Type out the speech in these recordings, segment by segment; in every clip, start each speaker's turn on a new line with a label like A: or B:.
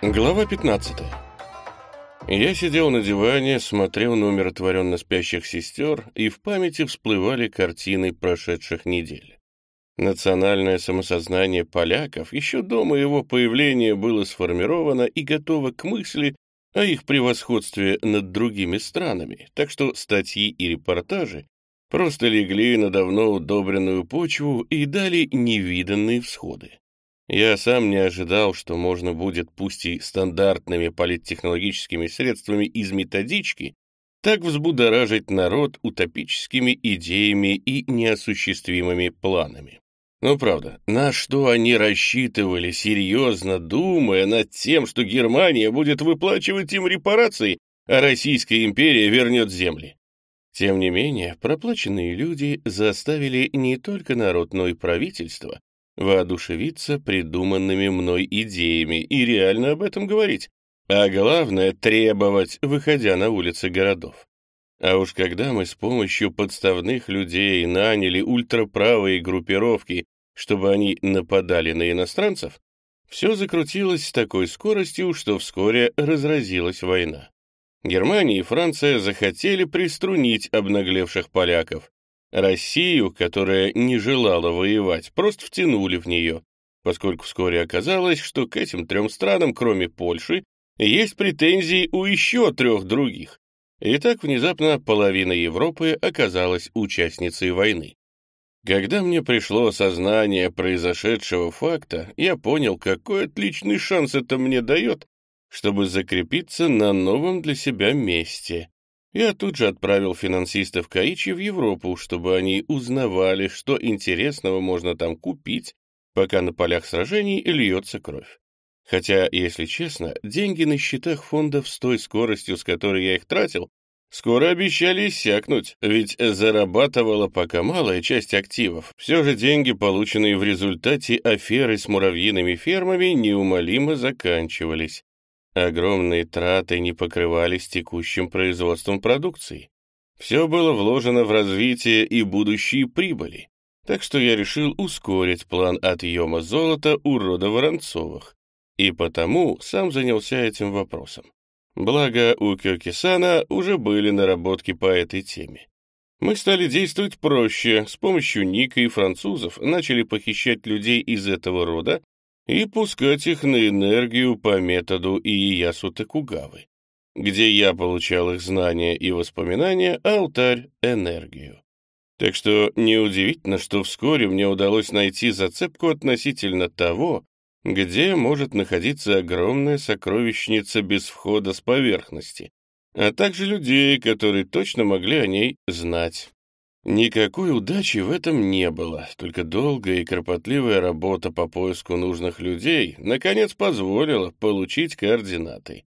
A: Глава 15. Я сидел на диване, смотрел на умиротворенно спящих сестер, и в памяти всплывали картины прошедших недель. Национальное самосознание поляков еще до моего появления было сформировано и готово к мысли о их превосходстве над другими странами, так что статьи и репортажи просто легли на давно удобренную почву и дали невиданные всходы. Я сам не ожидал, что можно будет, пусть и стандартными политтехнологическими средствами из методички, так взбудоражить народ утопическими идеями и неосуществимыми планами. Но правда, на что они рассчитывали, серьезно думая над тем, что Германия будет выплачивать им репарации, а Российская империя вернет земли? Тем не менее, проплаченные люди заставили не только народ, но и правительство воодушевиться придуманными мной идеями и реально об этом говорить, а главное — требовать, выходя на улицы городов. А уж когда мы с помощью подставных людей наняли ультраправые группировки, чтобы они нападали на иностранцев, все закрутилось с такой скоростью, что вскоре разразилась война. Германия и Франция захотели приструнить обнаглевших поляков, Россию, которая не желала воевать, просто втянули в нее, поскольку вскоре оказалось, что к этим трем странам, кроме Польши, есть претензии у еще трех других. И так внезапно половина Европы оказалась участницей войны. Когда мне пришло осознание произошедшего факта, я понял, какой отличный шанс это мне дает, чтобы закрепиться на новом для себя месте. Я тут же отправил финансистов Каичи в Европу, чтобы они узнавали, что интересного можно там купить, пока на полях сражений льется кровь. Хотя, если честно, деньги на счетах фондов с той скоростью, с которой я их тратил, скоро обещали иссякнуть, ведь зарабатывала пока малая часть активов. Все же деньги, полученные в результате аферы с муравьиными фермами, неумолимо заканчивались. Огромные траты не покрывались текущим производством продукции. Все было вложено в развитие и будущие прибыли, так что я решил ускорить план отъема золота у рода Воронцовых, и потому сам занялся этим вопросом. Благо, у Кёкисана уже были наработки по этой теме. Мы стали действовать проще, с помощью Ника и французов начали похищать людей из этого рода и пускать их на энергию по методу Иясу Текугавы, где я получал их знания и воспоминания, а алтарь — энергию. Так что неудивительно, что вскоре мне удалось найти зацепку относительно того, где может находиться огромная сокровищница без входа с поверхности, а также людей, которые точно могли о ней знать. Никакой удачи в этом не было, только долгая и кропотливая работа по поиску нужных людей наконец позволила получить координаты.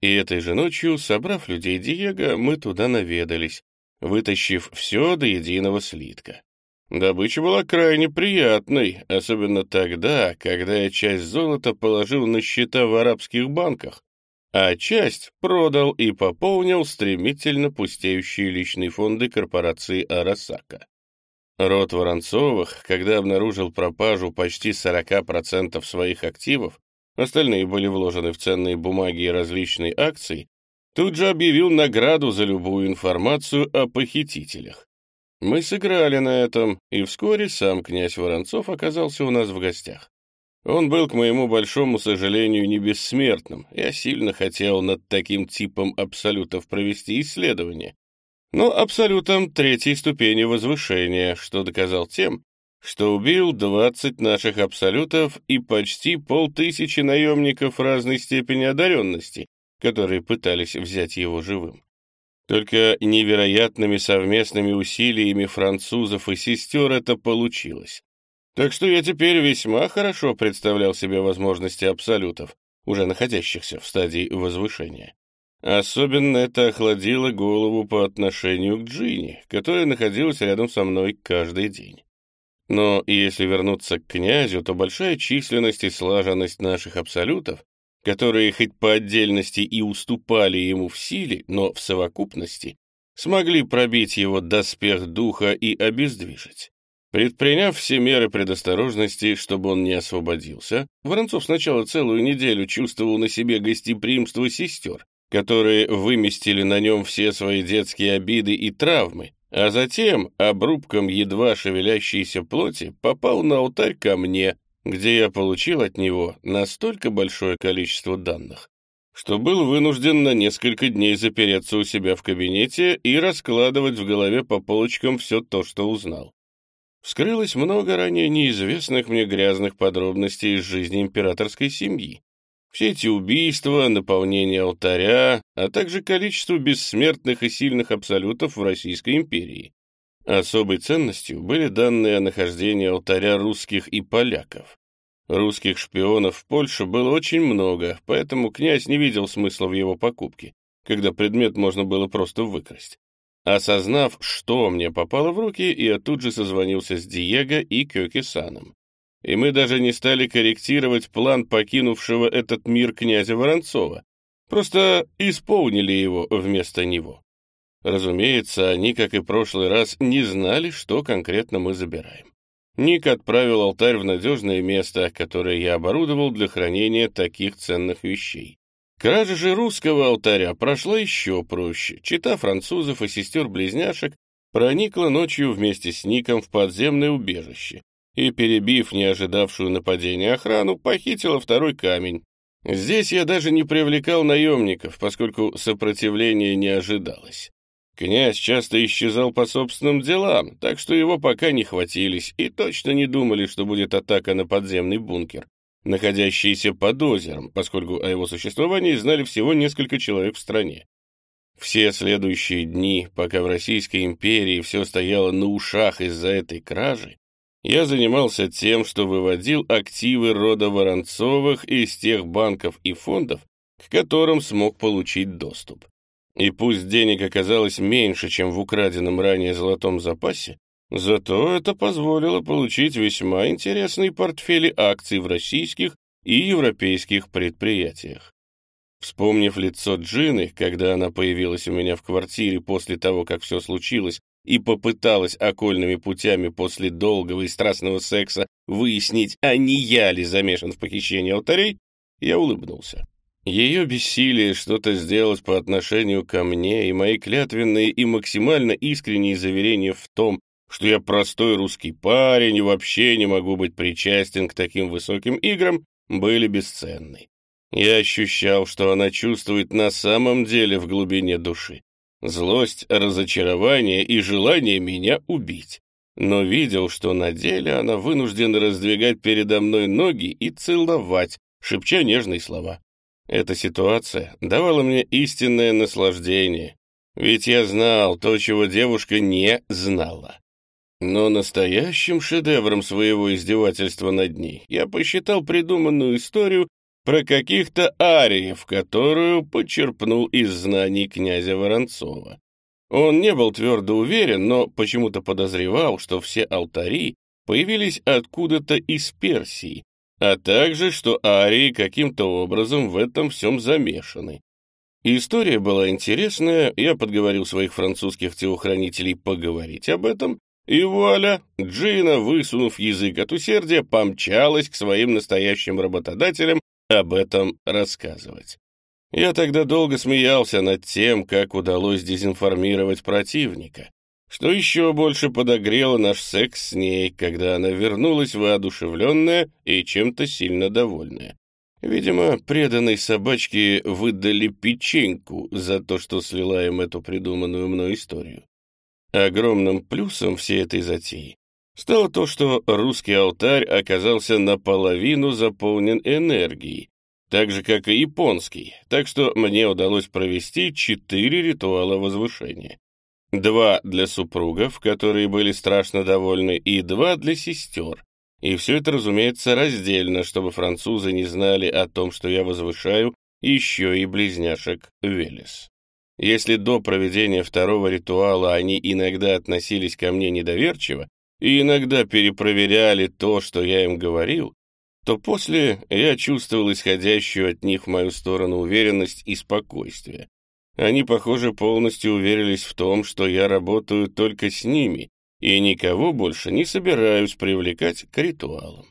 A: И этой же ночью, собрав людей Диего, мы туда наведались, вытащив все до единого слитка. Добыча была крайне приятной, особенно тогда, когда я часть золота положил на счета в арабских банках, а часть продал и пополнил стремительно пустеющие личные фонды корпорации Арасака. Род Воронцовых, когда обнаружил пропажу почти 40% своих активов, остальные были вложены в ценные бумаги и различные акции, тут же объявил награду за любую информацию о похитителях. Мы сыграли на этом, и вскоре сам князь Воронцов оказался у нас в гостях. Он был, к моему большому сожалению, не бессмертным. Я сильно хотел над таким типом абсолютов провести исследование. Но абсолютом третьей ступени возвышения, что доказал тем, что убил 20 наших абсолютов и почти полтысячи наемников разной степени одаренности, которые пытались взять его живым. Только невероятными совместными усилиями французов и сестер это получилось. Так что я теперь весьма хорошо представлял себе возможности абсолютов, уже находящихся в стадии возвышения. Особенно это охладило голову по отношению к Джинни, которая находилась рядом со мной каждый день. Но если вернуться к князю, то большая численность и слаженность наших абсолютов, которые хоть по отдельности и уступали ему в силе, но в совокупности, смогли пробить его доспех духа и обездвижить. Предприняв все меры предосторожности, чтобы он не освободился, Воронцов сначала целую неделю чувствовал на себе гостеприимство сестер, которые выместили на нем все свои детские обиды и травмы, а затем обрубком едва шевелящейся плоти попал на алтарь ко мне, где я получил от него настолько большое количество данных, что был вынужден на несколько дней запереться у себя в кабинете и раскладывать в голове по полочкам все то, что узнал. Вскрылось много ранее неизвестных мне грязных подробностей из жизни императорской семьи. Все эти убийства, наполнение алтаря, а также количество бессмертных и сильных абсолютов в Российской империи. Особой ценностью были данные о нахождении алтаря русских и поляков. Русских шпионов в Польше было очень много, поэтому князь не видел смысла в его покупке, когда предмет можно было просто выкрасть. Осознав, что мне попало в руки, я тут же созвонился с Диего и Кёки-саном. И мы даже не стали корректировать план покинувшего этот мир князя Воронцова, просто исполнили его вместо него. Разумеется, они, как и прошлый раз, не знали, что конкретно мы забираем. Ник отправил алтарь в надежное место, которое я оборудовал для хранения таких ценных вещей. Кража же русского алтаря прошла еще проще. Чита французов и сестер-близняшек проникла ночью вместе с Ником в подземное убежище и, перебив не ожидавшую нападения охрану, похитила второй камень. Здесь я даже не привлекал наемников, поскольку сопротивления не ожидалось. Князь часто исчезал по собственным делам, так что его пока не хватились и точно не думали, что будет атака на подземный бункер, находящийся под озером, поскольку о его существовании знали всего несколько человек в стране. Все следующие дни, пока в Российской империи все стояло на ушах из-за этой кражи, я занимался тем, что выводил активы рода Воронцовых из тех банков и фондов, к которым смог получить доступ. И пусть денег оказалось меньше, чем в украденном ранее золотом запасе, зато это позволило получить весьма интересные портфели акций в российских и европейских предприятиях. Вспомнив лицо Джины, когда она появилась у меня в квартире после того, как все случилось, и попыталась окольными путями после долгого и страстного секса выяснить, а не я ли замешан в похищении алтарей, я улыбнулся. Ее бессилие что-то сделать по отношению ко мне и мои клятвенные и максимально искренние заверения в том, что я простой русский парень и вообще не могу быть причастен к таким высоким играм, были бесценны. Я ощущал, что она чувствует на самом деле в глубине души. Злость, разочарование и желание меня убить. Но видел, что на деле она вынуждена раздвигать передо мной ноги и целовать, шепча нежные слова. Эта ситуация давала мне истинное наслаждение, ведь я знал то, чего девушка не знала. Но настоящим шедевром своего издевательства над ней я посчитал придуманную историю про каких-то ариев, которую почерпнул из знаний князя Воронцова. Он не был твердо уверен, но почему-то подозревал, что все алтари появились откуда-то из Персии, а также, что арии каким-то образом в этом всем замешаны. История была интересная, я подговорил своих французских телохранителей поговорить об этом, и вуаля, Джина, высунув язык от усердия, помчалась к своим настоящим работодателям об этом рассказывать. Я тогда долго смеялся над тем, как удалось дезинформировать противника, что еще больше подогрело наш секс с ней, когда она вернулась воодушевленная и чем-то сильно довольная. Видимо, преданной собачке выдали печеньку за то, что слила им эту придуманную мной историю. Огромным плюсом всей этой затеи стало то, что русский алтарь оказался наполовину заполнен энергией, так же, как и японский, так что мне удалось провести четыре ритуала возвышения. Два для супругов, которые были страшно довольны, и два для сестер. И все это, разумеется, раздельно, чтобы французы не знали о том, что я возвышаю еще и близняшек Велес. Если до проведения второго ритуала они иногда относились ко мне недоверчиво и иногда перепроверяли то, что я им говорил, то после я чувствовал исходящую от них в мою сторону уверенность и спокойствие. Они, похоже, полностью уверились в том, что я работаю только с ними, и никого больше не собираюсь привлекать к ритуалам.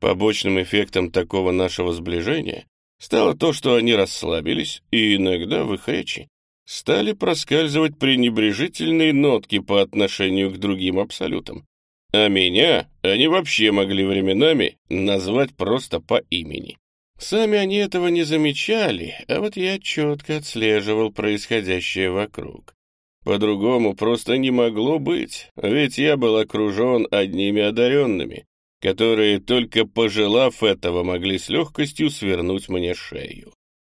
A: Побочным эффектом такого нашего сближения стало то, что они расслабились, и иногда в их речи стали проскальзывать пренебрежительные нотки по отношению к другим абсолютам. А меня они вообще могли временами назвать просто по имени. Сами они этого не замечали, а вот я четко отслеживал происходящее вокруг. По-другому просто не могло быть, ведь я был окружен одними одаренными, которые, только пожелав этого, могли с легкостью свернуть мне шею.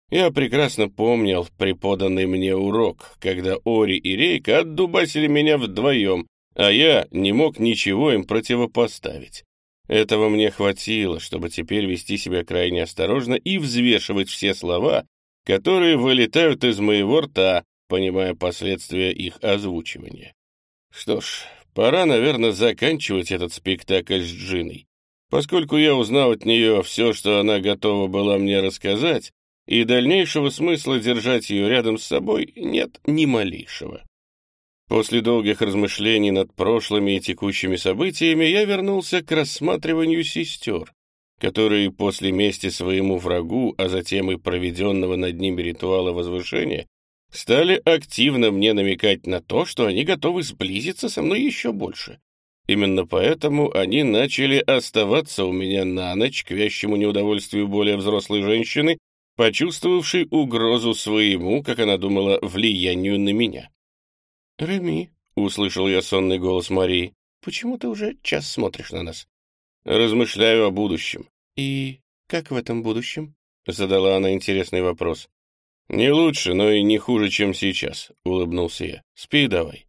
A: Я прекрасно помнил преподанный мне урок, когда Ори и Рейка отдубасили меня вдвоем, а я не мог ничего им противопоставить. Этого мне хватило, чтобы теперь вести себя крайне осторожно и взвешивать все слова, которые вылетают из моего рта, понимая последствия их озвучивания. Что ж, пора, наверное, заканчивать этот спектакль с Джиной. Поскольку я узнал от нее все, что она готова была мне рассказать, и дальнейшего смысла держать ее рядом с собой нет ни малейшего. После долгих размышлений над прошлыми и текущими событиями я вернулся к рассматриванию сестер, которые после мести своему врагу, а затем и проведенного над ними ритуала возвышения, стали активно мне намекать на то, что они готовы сблизиться со мной еще больше. Именно поэтому они начали оставаться у меня на ночь к вящему неудовольствию более взрослой женщины, почувствовавшей угрозу своему, как она думала, влиянию на меня. «Реми», — услышал я сонный голос Марии, — «почему ты уже час смотришь на нас?» «Размышляю о будущем». «И как в этом будущем?» — задала она интересный вопрос. «Не лучше, но и не хуже, чем сейчас», — улыбнулся я. «Спи давай».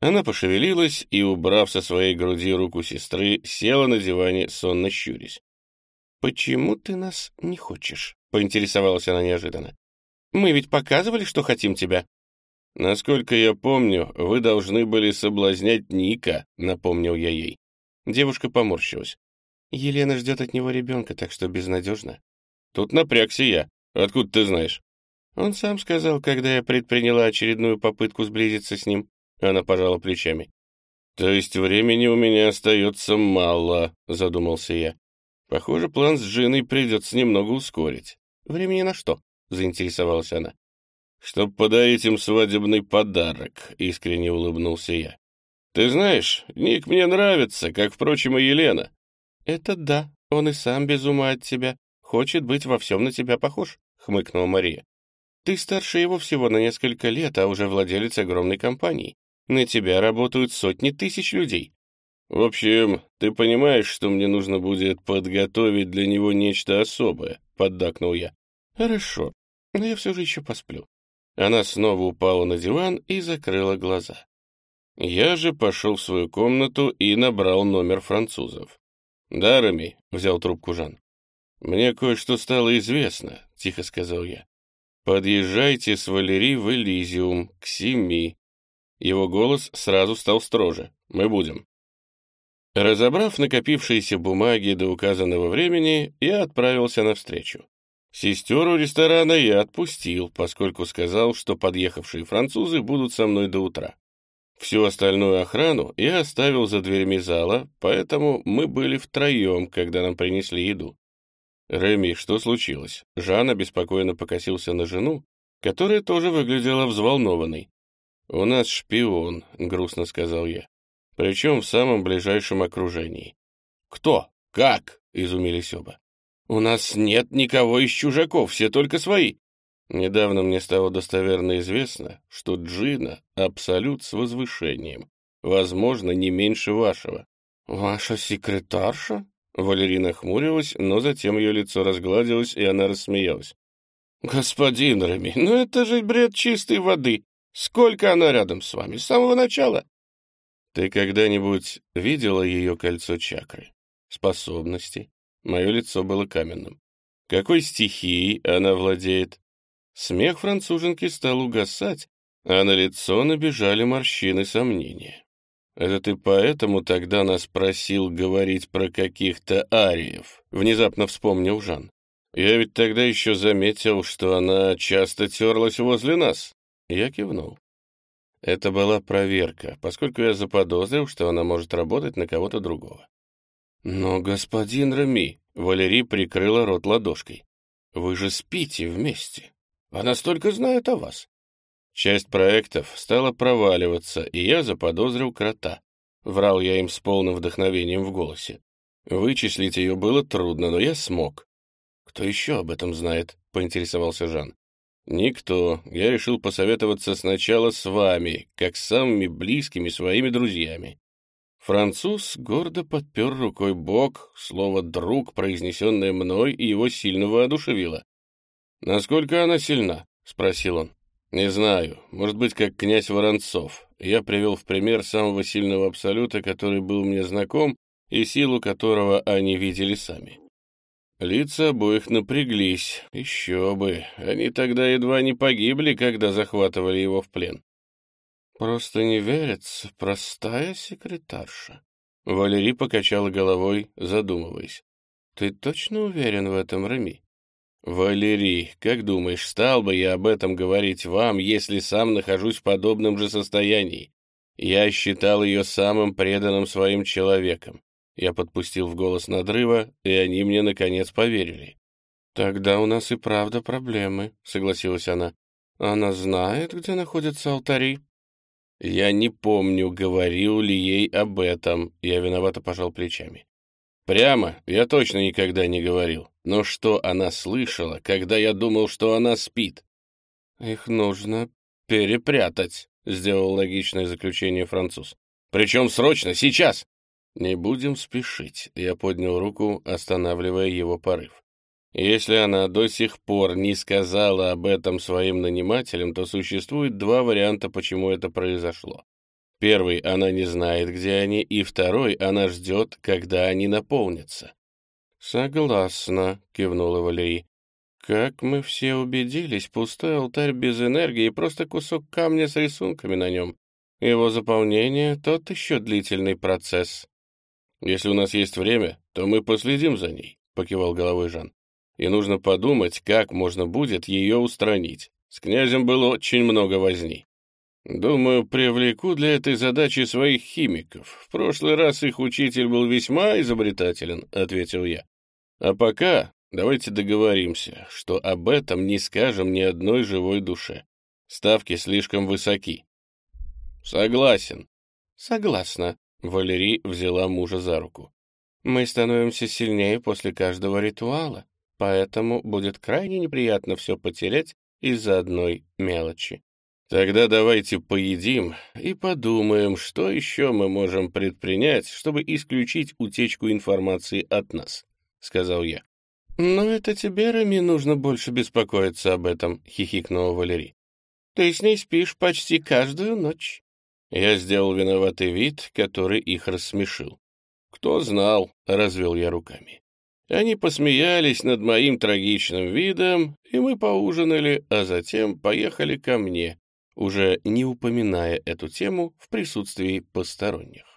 A: Она пошевелилась и, убрав со своей груди руку сестры, села на диване, сонно щурясь. «Почему ты нас не хочешь?» — поинтересовалась она неожиданно. «Мы ведь показывали, что хотим тебя». «Насколько я помню, вы должны были соблазнять Ника», — напомнил я ей. Девушка поморщилась. «Елена ждет от него ребенка, так что безнадежно». «Тут напрягся я. Откуда ты знаешь?» Он сам сказал, когда я предприняла очередную попытку сблизиться с ним. Она пожала плечами. «То есть времени у меня остается мало», — задумался я. «Похоже, план с Джиной придется немного ускорить». «Времени на что?» — заинтересовалась она. «Чтоб подарить им свадебный подарок», — искренне улыбнулся я. «Ты знаешь, Ник мне нравится, как, впрочем, и Елена». «Это да, он и сам без ума от тебя. Хочет быть во всем на тебя похож», — хмыкнула Мария. «Ты старше его всего на несколько лет, а уже владелец огромной компании. На тебя работают сотни тысяч людей». «В общем, ты понимаешь, что мне нужно будет подготовить для него нечто особое», — поддакнул я. «Хорошо, но я все же еще посплю. Она снова упала на диван и закрыла глаза. Я же пошел в свою комнату и набрал номер французов. «Да, Рами», — взял трубку Жан. «Мне кое-что стало известно», — тихо сказал я. «Подъезжайте с Валери в Элизиум, к семи». Его голос сразу стал строже. «Мы будем». Разобрав накопившиеся бумаги до указанного времени, я отправился навстречу. Сестер у ресторана я отпустил, поскольку сказал, что подъехавшие французы будут со мной до утра. Всю остальную охрану я оставил за дверьми зала, поэтому мы были втроем, когда нам принесли еду. «Реми, что случилось?» Жан обеспокоенно покосился на жену, которая тоже выглядела взволнованной. «У нас шпион», — грустно сказал я. «Причем в самом ближайшем окружении». «Кто? Как?» — изумились оба. У нас нет никого из чужаков, все только свои. Недавно мне стало достоверно известно, что Джина — абсолют с возвышением, возможно, не меньше вашего. «Ваша секретарша?» Валерина хмурилась, но затем ее лицо разгладилось, и она рассмеялась. «Господин Рами, ну это же бред чистой воды. Сколько она рядом с вами, с самого начала?» «Ты когда-нибудь видела ее кольцо чакры? Способности, Мое лицо было каменным. Какой стихией она владеет? Смех француженки стал угасать, а на лицо набежали морщины сомнения. «Это ты поэтому тогда нас просил говорить про каких-то ариев?» — внезапно вспомнил Жан. «Я ведь тогда еще заметил, что она часто терлась возле нас». Я кивнул. Это была проверка, поскольку я заподозрил, что она может работать на кого-то другого. «Но, господин Рами», — Валерий прикрыла рот ладошкой, — «вы же спите вместе. Она столько знает о вас». Часть проектов стала проваливаться, и я заподозрил крота. Врал я им с полным вдохновением в голосе. Вычислить ее было трудно, но я смог. «Кто еще об этом знает?» — поинтересовался Жан. «Никто. Я решил посоветоваться сначала с вами, как с самыми близкими своими друзьями». Француз гордо подпер рукой бок, слово «друг», произнесенное мной, и его сильно воодушевило. «Насколько она сильна?» — спросил он. «Не знаю. Может быть, как князь Воронцов. Я привел в пример самого сильного абсолюта, который был мне знаком, и силу которого они видели сами. Лица обоих напряглись. Еще бы. Они тогда едва не погибли, когда захватывали его в плен. Просто не верится, простая секретарша. Валерий покачала головой, задумываясь. Ты точно уверен в этом, Рами? Валерий, как думаешь, стал бы я об этом говорить вам, если сам нахожусь в подобном же состоянии? Я считал ее самым преданным своим человеком. Я подпустил в голос надрыва, и они мне, наконец, поверили. «Тогда у нас и правда проблемы», — согласилась она. «Она знает, где находятся алтари?» Я не помню, говорил ли ей об этом. Я виновато пожал плечами. Прямо я точно никогда не говорил. Но что она слышала, когда я думал, что она спит? Их нужно перепрятать, сделал логичное заключение француз. Причем срочно, сейчас. «Не будем спешить», — я поднял руку, останавливая его порыв. «Если она до сих пор не сказала об этом своим нанимателям, то существует два варианта, почему это произошло. Первый — она не знает, где они, и второй — она ждет, когда они наполнятся». «Согласна», — кивнула Валерий. «Как мы все убедились, пустой алтарь без энергии — просто кусок камня с рисунками на нем. Его заполнение — тот еще длительный процесс». «Если у нас есть время, то мы последим за ней», — покивал головой Жан. «И нужно подумать, как можно будет ее устранить. С князем было очень много возни. Думаю, привлеку для этой задачи своих химиков. В прошлый раз их учитель был весьма изобретателен», — ответил я. «А пока давайте договоримся, что об этом не скажем ни одной живой душе. Ставки слишком высоки». «Согласен». «Согласна», Валерий взяла мужа за руку. «Мы становимся сильнее после каждого ритуала, поэтому будет крайне неприятно все потерять из-за одной мелочи. Тогда давайте поедим и подумаем, что еще мы можем предпринять, чтобы исключить утечку информации от нас», — сказал я. «Но это тебе, Рами, нужно больше беспокоиться об этом», — хихикнула Валерий. «Ты с ней спишь почти каждую ночь». Я сделал виноватый вид, который их рассмешил. «Кто знал?» — развел я руками. Они посмеялись над моим трагичным видом, и мы поужинали, а затем поехали ко мне, уже не упоминая эту тему в присутствии посторонних.